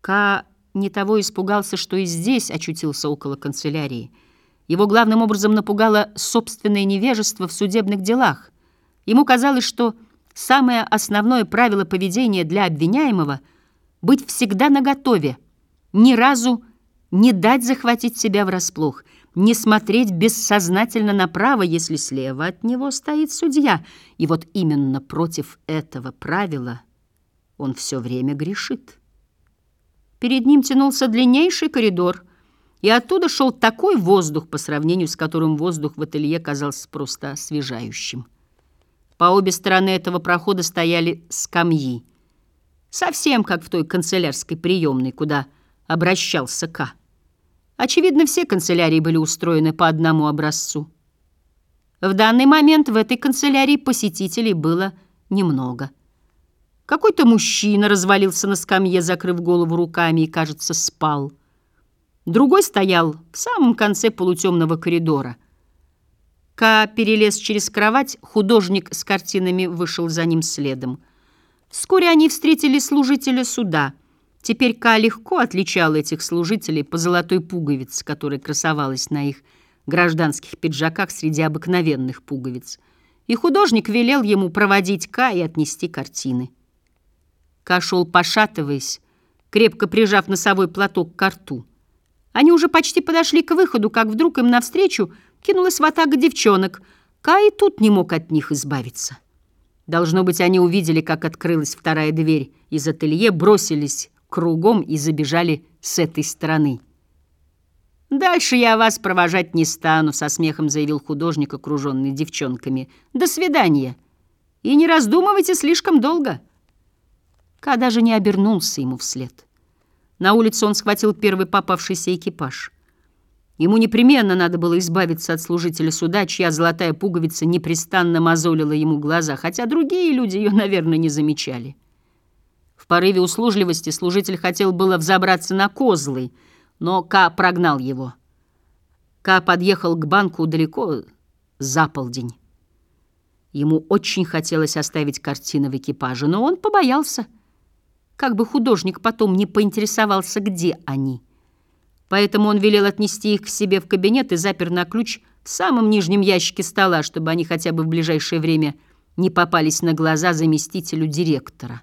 Ка не того испугался, что и здесь очутился около канцелярии. Его главным образом напугало собственное невежество в судебных делах. Ему казалось, что самое основное правило поведения для обвиняемого — быть всегда наготове, ни разу не дать захватить себя врасплох, не смотреть бессознательно направо, если слева от него стоит судья. И вот именно против этого правила он все время грешит. Перед ним тянулся длиннейший коридор, и оттуда шел такой воздух, по сравнению с которым воздух в ателье казался просто освежающим. По обе стороны этого прохода стояли скамьи, совсем как в той канцелярской приемной, куда обращался К. Очевидно, все канцелярии были устроены по одному образцу. В данный момент в этой канцелярии посетителей было немного. Какой-то мужчина развалился на скамье, закрыв голову руками и, кажется, спал. Другой стоял в самом конце полутемного коридора. Ка перелез через кровать, художник с картинами вышел за ним следом. Вскоре они встретили служителя суда. Теперь Ка легко отличал этих служителей по золотой пуговице, которая красовалась на их гражданских пиджаках среди обыкновенных пуговиц. И художник велел ему проводить Ка и отнести картины. Ка шел, пошатываясь, крепко прижав носовой платок к рту. Они уже почти подошли к выходу, как вдруг им навстречу кинулась ватага девчонок. Ка и тут не мог от них избавиться. Должно быть, они увидели, как открылась вторая дверь из ателье, бросились кругом и забежали с этой стороны. «Дальше я вас провожать не стану», — со смехом заявил художник, окруженный девчонками. «До свидания. И не раздумывайте слишком долго». Ка даже не обернулся ему вслед. На улице он схватил первый попавшийся экипаж. Ему непременно надо было избавиться от служителя суда, чья золотая пуговица непрестанно мозолила ему глаза, хотя другие люди ее, наверное, не замечали. В порыве услужливости служитель хотел было взобраться на козлы, но Ка прогнал его. Ка подъехал к банку далеко за полдень. Ему очень хотелось оставить картины в экипаже, но он побоялся — как бы художник потом не поинтересовался, где они. Поэтому он велел отнести их к себе в кабинет и запер на ключ в самом нижнем ящике стола, чтобы они хотя бы в ближайшее время не попались на глаза заместителю директора.